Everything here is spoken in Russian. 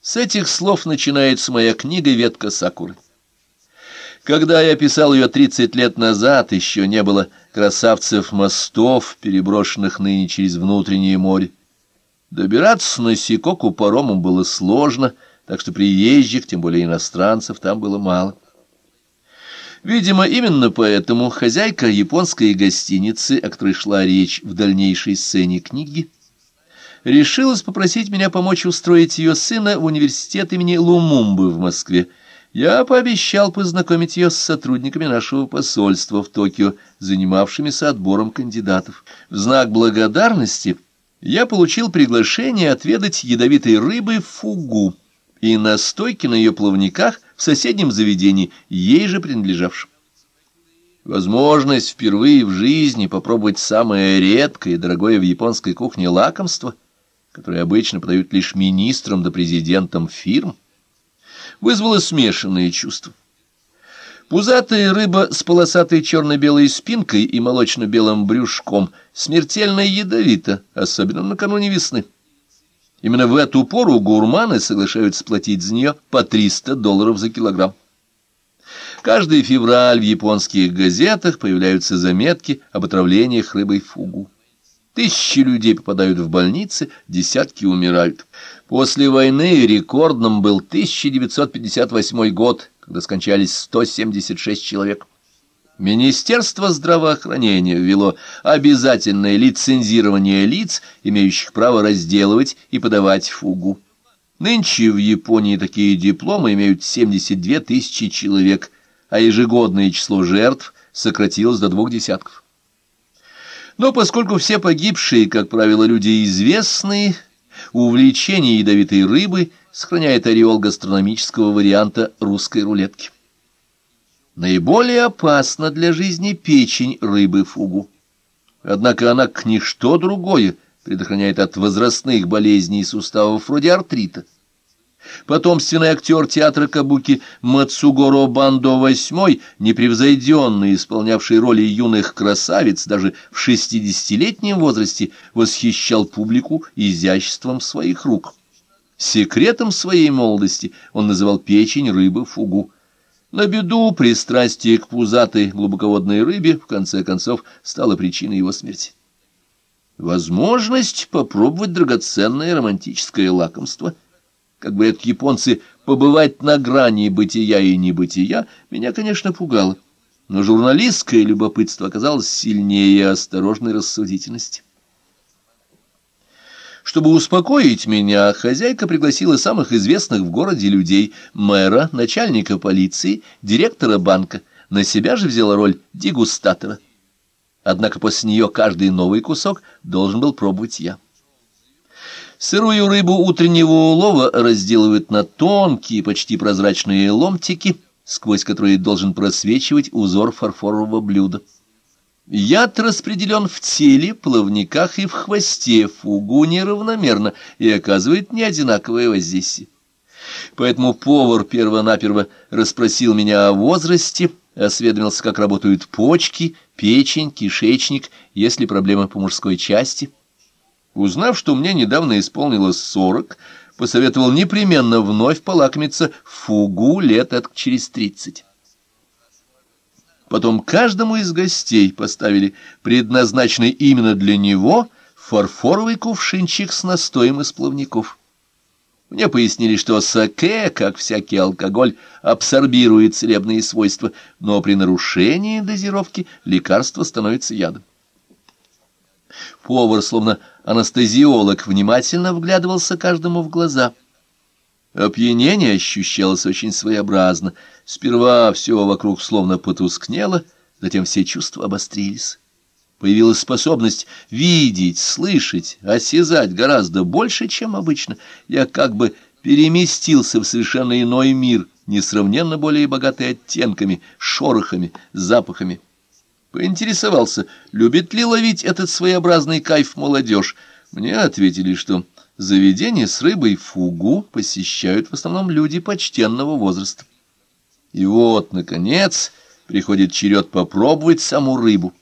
С этих слов начинается моя книга «Ветка сакуры». Когда я писал ее тридцать лет назад, еще не было красавцев-мостов, переброшенных ныне через внутреннее море. Добираться на Сикоку паромом было сложно, так что приезжих, тем более иностранцев, там было мало. Видимо, именно поэтому хозяйка японской гостиницы, о которой шла речь в дальнейшей сцене книги, решилась попросить меня помочь устроить ее сына в университет имени Лумумбы в Москве, я пообещал познакомить ее с сотрудниками нашего посольства в Токио, занимавшимися отбором кандидатов. В знак благодарности я получил приглашение отведать ядовитой рыбы фугу и настойки на ее плавниках в соседнем заведении, ей же принадлежавшем. Возможность впервые в жизни попробовать самое редкое и дорогое в японской кухне лакомство, которое обычно подают лишь министрам да президентам фирм, вызвало смешанные чувства. Пузатая рыба с полосатой черно-белой спинкой и молочно-белым брюшком смертельно ядовита, особенно накануне весны. Именно в эту пору гурманы соглашаются платить за нее по 300 долларов за килограмм. Каждый февраль в японских газетах появляются заметки об отравлениях рыбой фугу. Тысячи людей попадают в больницы, десятки умирают. После войны рекордным был 1958 год, когда скончались 176 человек. Министерство здравоохранения ввело обязательное лицензирование лиц, имеющих право разделывать и подавать фугу. Нынче в Японии такие дипломы имеют 72 тысячи человек, а ежегодное число жертв сократилось до двух десятков. Но поскольку все погибшие, как правило, люди известные, увлечение ядовитой рыбы сохраняет ореол гастрономического варианта русской рулетки. Наиболее опасна для жизни печень рыбы фугу. Однако она к ничто другое предохраняет от возрастных болезней суставов вроде артрита. Потомственный актер театра Кабуки Мацугоро Бандо VIII, непревзойденный, исполнявший роли юных красавиц, даже в шестидесятилетнем возрасте восхищал публику изяществом своих рук. Секретом своей молодости он называл печень рыбы фугу. На беду пристрастие к пузатой глубоководной рыбе в конце концов стало причиной его смерти. Возможность попробовать драгоценное романтическое лакомство — как говорят японцы, побывать на грани бытия и небытия, меня, конечно, пугало. Но журналистское любопытство оказалось сильнее осторожной рассудительности. Чтобы успокоить меня, хозяйка пригласила самых известных в городе людей, мэра, начальника полиции, директора банка, на себя же взяла роль дегустатора. Однако после нее каждый новый кусок должен был пробовать я. Сырую рыбу утреннего улова разделывают на тонкие, почти прозрачные ломтики, сквозь которые должен просвечивать узор фарфорового блюда. Яд распределен в теле, плавниках и в хвосте фугу неравномерно и оказывает неодинаковое воздействие. Поэтому повар перво-наперво расспросил меня о возрасте, осведомился, как работают почки, печень, кишечник, есть ли проблемы по мужской части – Узнав, что мне недавно исполнилось сорок, посоветовал непременно вновь полакомиться фугу лет от через тридцать. Потом каждому из гостей поставили предназначенный именно для него фарфоровый кувшинчик с настоем из плавников. Мне пояснили, что саке, как всякий алкоголь, абсорбирует целебные свойства, но при нарушении дозировки лекарство становится ядом. Повар, словно анестезиолог, внимательно вглядывался каждому в глаза. Опьянение ощущалось очень своеобразно. Сперва все вокруг словно потускнело, затем все чувства обострились. Появилась способность видеть, слышать, осязать гораздо больше, чем обычно. Я как бы переместился в совершенно иной мир, несравненно более богатый оттенками, шорохами, запахами. Поинтересовался, любит ли ловить этот своеобразный кайф молодежь. Мне ответили, что заведение с рыбой фугу посещают в основном люди почтенного возраста. И вот, наконец, приходит черед попробовать саму рыбу.